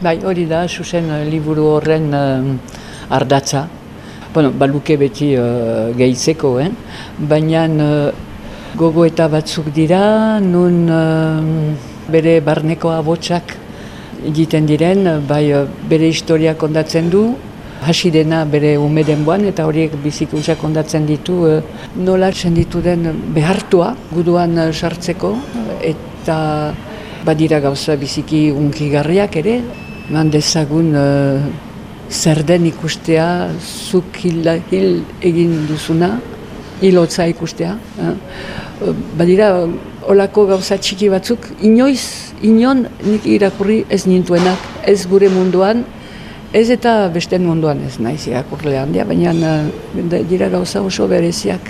Bai, hori da, susen eh, liburu horren uh, ardatza. Bueno, baluke beti uh, gehitzeko, eh? baina uh, gogo eta batzuk dira, nun bere barneko abotsak egiten diren, bai bere historia kondatzen du, hasi dena bere ume denboan eta horiek bizikuntza kondatzen ditu e, nola senditu den behartua guduan sartzeko eta badira gauza biziki unkigarriak ere, man dezagun e, zer den ikustea, zuk hil, hil egin duzuna, hilotza ikustea. Eh? Badira, olako gauza txiki batzuk, inoiz, inon nik irakurri ez nintuenak, ez gure munduan, Ez eta beste munduan ez naiz irakurle handia, baina dira gauza oso bereziak.